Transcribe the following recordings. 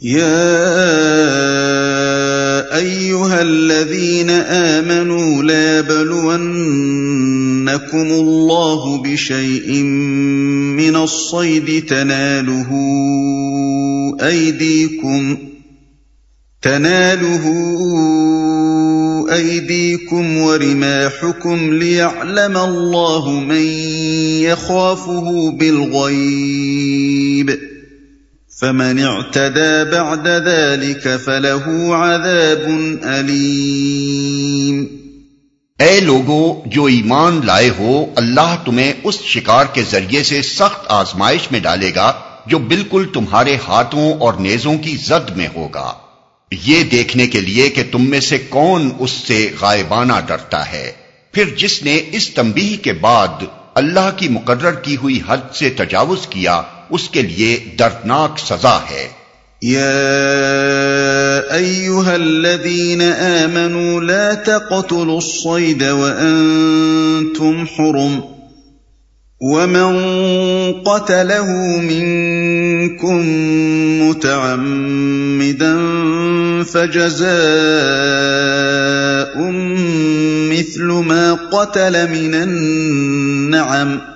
يا ايها الذين امنوا لا بلونكم الله بشيء من الصيد تناله ايديكم تناله ايديكم ورماحكم ليعلم الله من يخافه بالغيب فمن اعتدى بعد ذلك فله عذاب علیم اے لوگو، جو ایمان لائے ہو، اللہ تمہیں اس شکار کے ذریعے سے سخت آزمائش میں ڈالے گا، جو بالکل تمہارے ہاتھوں اور نیزوں کی زد میں ہوگا۔ یہ دیکھنے کے لیے کہ تم میں سے کون اس سے غائبانہ ڈرتا ہے۔ پھر جس نے اس تنبیہ کے بعد اللہ کی مقرر کی ہوئی حد سے تجاوز کیا اس کے لیے دردناک سزا ہے۔ يا ايها الذين امنوا لا تقتلوا الصيد وانتم حرم ومن قتله منكم متعمدا فجزاء مثل ما قتل من النعم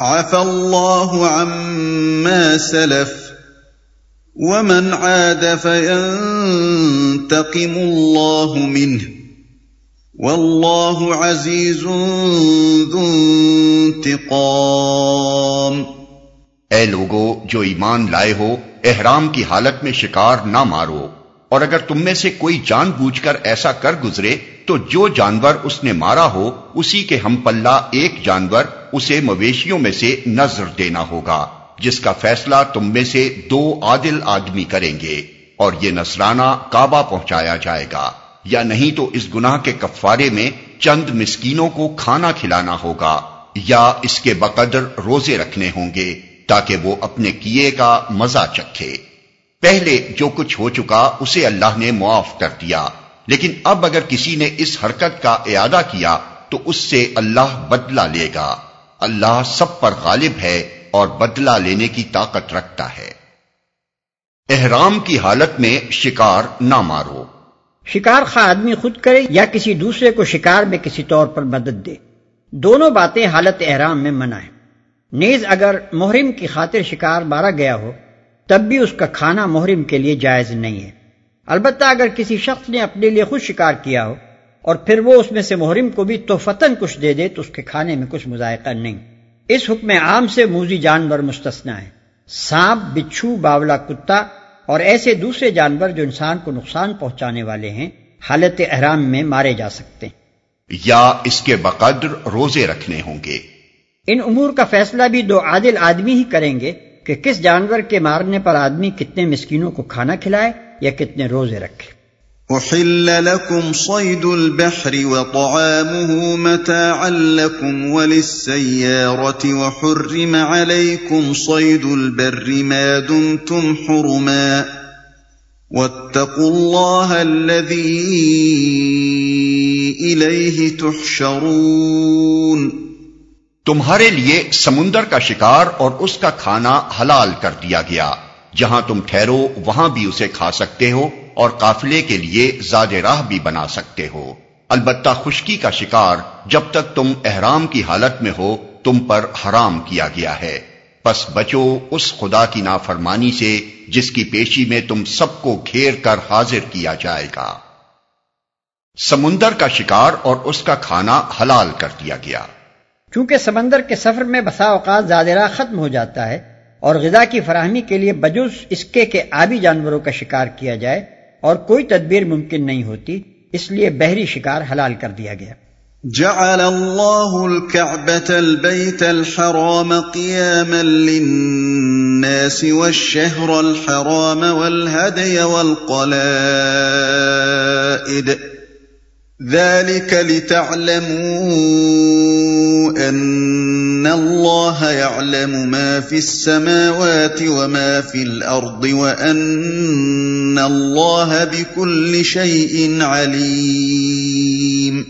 عفى الله عما سلف ومن عاد فينتقم الله منه والله عزيز ذو انتقام اے لوگو، جو ایمان لائے ہو، احرام کی حالت میں شکار نہ مارو۔ اور اگر تم میں سے کوئی جان بوجھ کر ایسا کر گزرے تو جو جانور اس نے مارا ہو، اسی کے ہم پلہ ایک جانور اسے مویشیوں میں سے نظر دینا ہوگا، جس کا فیصلہ تم میں سے دو عادل آدمی کریں گے، اور یہ نسرانہ کعبہ پہنچایا جائے گا۔ یا نہیں تو اس گناہ کے کفارے میں چند مسکینوں کو کھانا کھلانا ہوگا، یا اس کے بقدر روزے رکھنے ہوں گے تاکہ وہ اپنے کیے کا مزہ چکھے۔ پہلے جو کچھ ہو چکا اسے اللہ نے معاف کر دیا، لیکن اب اگر کسی نے اس حرکت کا اعادہ کیا تو اس سے اللہ بدلہ لے گا۔ اللہ سب پر غالب ہے اور بدلہ لینے کی طاقت رکھتا ہے۔ احرام کی حالت میں شکار نہ مارو۔ شکار خواہ آدمی خود کرے یا کسی دوسرے کو شکار میں کسی طور پر مدد دے۔ دونوں باتیں حالت احرام میں منع ہیں۔ نیز اگر محرم کی خاطر شکار مارا گیا ہو تب بھی اس کا کھانا محرم کے لیے جائز نہیں ہے۔ البتہ اگر کسی شخص نے اپنے لیے خود شکار کیا ہو اور پھر وہ اس میں سے محرم کو بھی تو فتن کچھ دے دے تو اس کے کھانے میں کچھ مذائقہ نہیں۔ اس حکم عام سے موزی جانور مستثنا ہے۔ سانپ بچھو باولا کتا اور ایسے دوسرے جانور جو انسان کو نقصان پہنچانے والے ہیں حالت احرام میں مارے جا سکتے ہیں۔ یا اس کے بقدر روزے رکھنے ہوں گے۔ ان امور کا فیصلہ بھی دو عادل آدمی ہی کریں گے۔ کہ کس جانور کے مارنے پر آدمی کتنے مسکینوں کو کھانا کھلائے یا کتنے روزے رکھے۔ احل لكم صيد البحر وطعامه متاعا لكم وللسيارة وحرم عليكم صيد البر ما دمتم حرما واتقوا الله الذي إليه تحشرون تمہارے لیے سمندر کا شکار اور اس کا کھانا حلال کر دیا گیا۔ جہاں تم ٹھہرو، وہاں بھی اسے کھا سکتے ہو اور قافلے کے لیے زاد راہ بھی بنا سکتے ہو۔ البتہ خشکی کا شکار جب تک تم احرام کی حالت میں ہو، تم پر حرام کیا گیا ہے۔ پس بچو اس خدا کی نافرمانی سے جس کی پیشی میں تم سب کو گھیر کر حاضر کیا جائے گا۔ سمندر کا شکار اور اس کا کھانا حلال کر دیا گیا۔ چونکہ سمندر کے سفر میں بسا اوقات زیادہ راہ ختم ہو جاتا ہے اور غذا کی فراہمی کے لیے بجز اس کے آبی جانوروں کا شکار کیا جائے اور کوئی تدبیر ممکن نہیں ہوتی، اس لیے بحری شکار حلال کر دیا گیا۔ جعل الله الكعبة البيت الحرام قياما للناس والشهر الحرام والهدي والقلائد۔ ذلك لتعلموا ان الله يعلم ما في السماوات وما في الارض وان الله بكل شيء عليم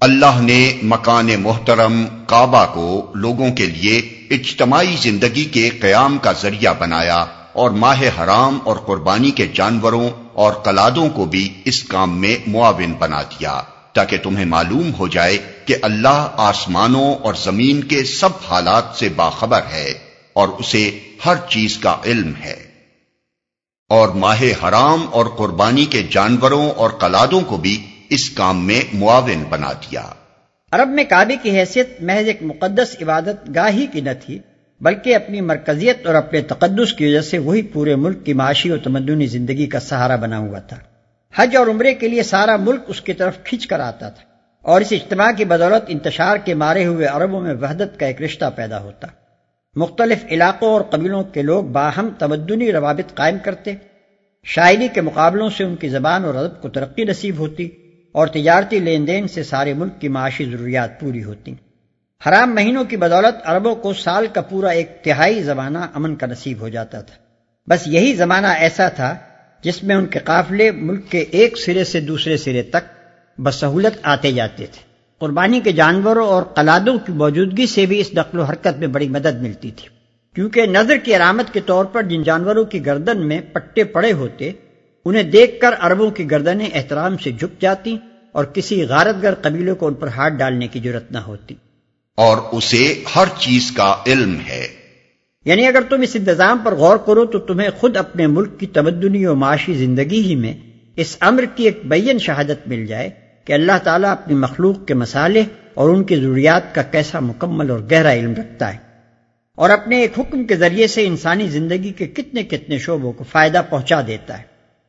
اللہ نے مکان محترم کعبہ کو لوگوں کے لیے اجتماعی زندگی کے قیام کا ذریعہ بنایا۔ اور ماہ حرام اور قربانی کے جانوروں اور کلادوں کو بھی اس کام میں معاون بنا دیا، تاکہ تمہیں معلوم ہو جائے کہ اللہ آسمانوں اور زمین کے سب حالات سے باخبر ہے اور اسے ہر چیز کا علم ہے۔ اور ماہ حرام اور قربانی کے جانوروں اور کلادوں کو بھی اس کام میں معاون بنا دیا۔ عرب میں کعبے کی حیثیت محض ایک مقدس عبادت گاہ ہی کی نہ تھی بلکہ اپنی مرکزیت اور اپنے تقدس کی وجہ سے وہی پورے ملک کی معاشی اور تمدنی زندگی کا سہارا بنا ہوا تھا۔ حج اور عمرے کے لیے سارا ملک اس کی طرف کھینچ کر آتا تھا اور اس اجتماع کی بدولت انتشار کے مارے ہوئے عربوں میں وحدت کا ایک رشتہ پیدا ہوتا۔ مختلف علاقوں اور قبیلوں کے لوگ باہم تمدنی روابط قائم کرتے۔ شاعری کے مقابلوں سے ان کی زبان اور ادب کو ترقی نصیب ہوتی اور تجارتی لین دین سے سارے ملک کی معاشی ضروریات پوری ہوتی۔ حرام مہینوں کی بدولت عربوں کو سال کا پورا ایک تہائی زمانہ امن کا نصیب ہو جاتا تھا۔ بس یہی زمانہ ایسا تھا جس میں ان کے قافلے ملک کے ایک سرے سے دوسرے سرے تک بسہولت آتے جاتے تھے۔ قربانی کے جانوروں اور قلادوں کی موجودگی سے بھی اس نقل و حرکت میں بڑی مدد ملتی تھی۔ کیونکہ نظر کی علامت کے طور پر جن جانوروں کی گردن میں پٹے پڑے ہوتے، انہیں دیکھ کر عربوں کی گردنیں احترام سے جھک جاتی اور کسی غارت گر قبیلے کو ان پر ہاتھ ڈالنے کی ضرورت نہ ہوتی۔ اور اسے ہر چیز کا علم ہے۔ یعنی اگر تم اس انتظام پر غور کرو تو تمہیں خود اپنے ملک کی تمدنی و معاشی زندگی ہی میں اس امر کی ایک بین شہادت مل جائے کہ اللہ تعالیٰ اپنی مخلوق کے مسالے اور ان کی ضروریات کا کیسا مکمل اور گہرا علم رکھتا ہے۔ اور اپنے ایک حکم کے ذریعے سے انسانی زندگی کے کتنے کتنے شعبوں کو فائدہ پہنچا دیتا ہے۔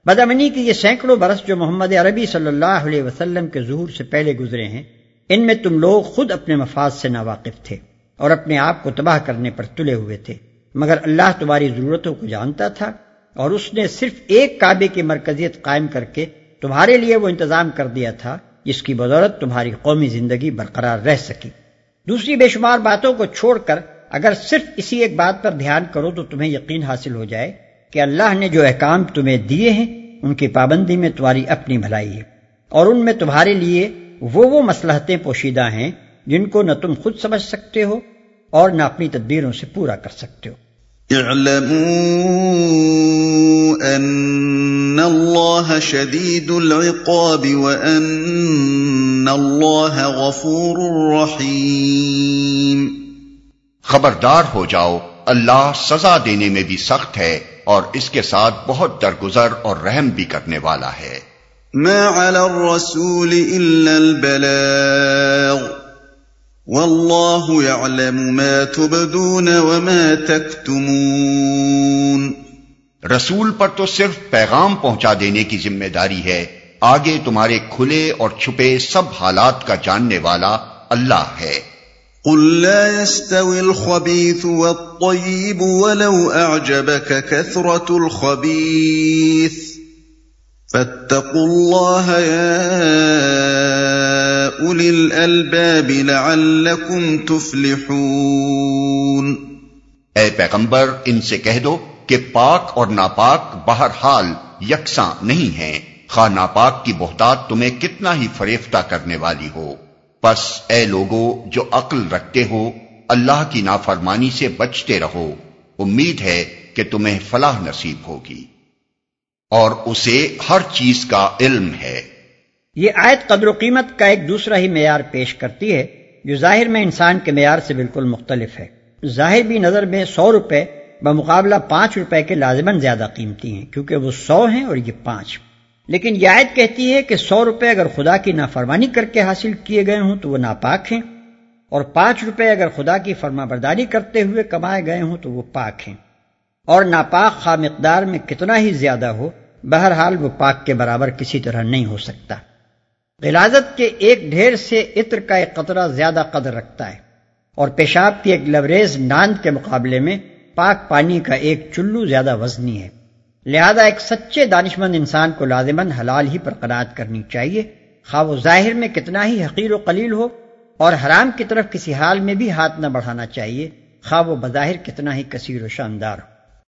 بدامنی کی یہ سینکڑوں برس جو محمد عربی صلی اللہ علیہ وسلم کے ظہور سے پہلے گزرے ہیں ان میں تم لوگ خود اپنے مفاد سے ناواقف تھے اور اپنے آپ کو تباہ کرنے پر تلے ہوئے تھے، مگر اللہ تمہاری ضرورتوں کو جانتا تھا اور اس نے صرف ایک کعبے کی مرکزیت قائم کر کے تمہارے لیے وہ انتظام کر دیا تھا، جس کی بدولت تمہاری قومی زندگی برقرار رہ سکی۔ دوسری بے شمار باتوں کو چھوڑ کر اگر صرف اسی ایک بات پر دھیان کرو تو تمہیں یقین حاصل ہو جائے کہ اللہ نے جو احکام تمہیں دیے ہیں، ان کی پابندی میں تمہاری اپنی بھلائی ہے اور ان میں تمہارے لیے وہ وہ مسلحتیں پوشیدہ ہیں جن کو نہ تم خود سمجھ سکتے ہو اور نہ اپنی تدبیروں سے پورا کر سکتے ہو۔ اعلموا ان اللہ شدید العقاب وان اللہ غفور رحیم خبردار ہو جاؤ اللہ سزا دینے میں بھی سخت ہے اور اس کے ساتھ بہت درگزر اور رحم بھی کرنے والا ہے۔ ما على الرسول الا البلاغ والله يعلم ما تبدون وما تكتمون رسول پر تو صرف پیغام پہنچا دینے کی ذمہ داری ہے۔ آگے تمہارے کھلے اور چھپے سب حالات کا جاننے والا اللہ ہے۔ قل لا يستوي الخبيث والطيب ولو اعجبك كثرة الخبيث۔ فاتقوا الله يا اولي الالباب لعلكم تفلحون. اے پیغمبر، ان سے کہہ دو کہ پاک اور ناپاک بہرحال یکساں نہیں ہیں۔ خواہ ناپاک کی بہتات تمہیں کتنا ہی فریفتہ کرنے والی ہو۔ پس اے لوگو، جو عقل رکھتے ہو، اللہ کی نافرمانی سے بچتے رہو۔ امید ہے کہ تمہیں فلاح نصیب ہوگی۔ اور اسے ہر چیز کا علم ہے۔ یہ آیت قدر و قیمت کا ایک دوسرا ہی معیار پیش کرتی ہے، جو ظاہر میں انسان کے معیار سے بالکل مختلف ہے۔ ظاہر بھی نظر میں سو روپے بمقابلہ پانچ روپے کے لازمن زیادہ قیمتی ہیں، کیونکہ وہ سو ہیں اور یہ پانچ۔ لیکن یہ آیت کہتی ہے کہ سو روپے اگر خدا کی نافرمانی کر کے حاصل کیے گئے ہوں تو وہ ناپاک ہیں، اور پانچ روپے اگر خدا کی فرما برداری کرتے ہوئے کمائے گئے ہوں تو وہ پاک ہیں۔ اور ناپاک خواہ مقدار میں کتنا ہی زیادہ ہو، بہرحال وہ پاک کے برابر کسی طرح نہیں ہو سکتا۔ غلازت کے ایک ڈھیر سے عطر کا ایک قطرہ زیادہ قدر رکھتا ہے۔ اور پیشاب کی ایک لوریز ناند کے مقابلے میں پاک پانی کا ایک چلو زیادہ وزنی ہے۔ لہذا ایک سچے دانشمند انسان کو لازمند حلال ہی پر قناعت کرنی چاہیے۔ خواہ وہ ظاہر میں کتنا ہی حقیر و قلیل ہو، اور حرام کی طرف کسی حال میں بھی ہاتھ نہ بڑھانا چاہیے۔ خواہ وہ بظاہر کتنا ہی کثیر و شاندار ہو۔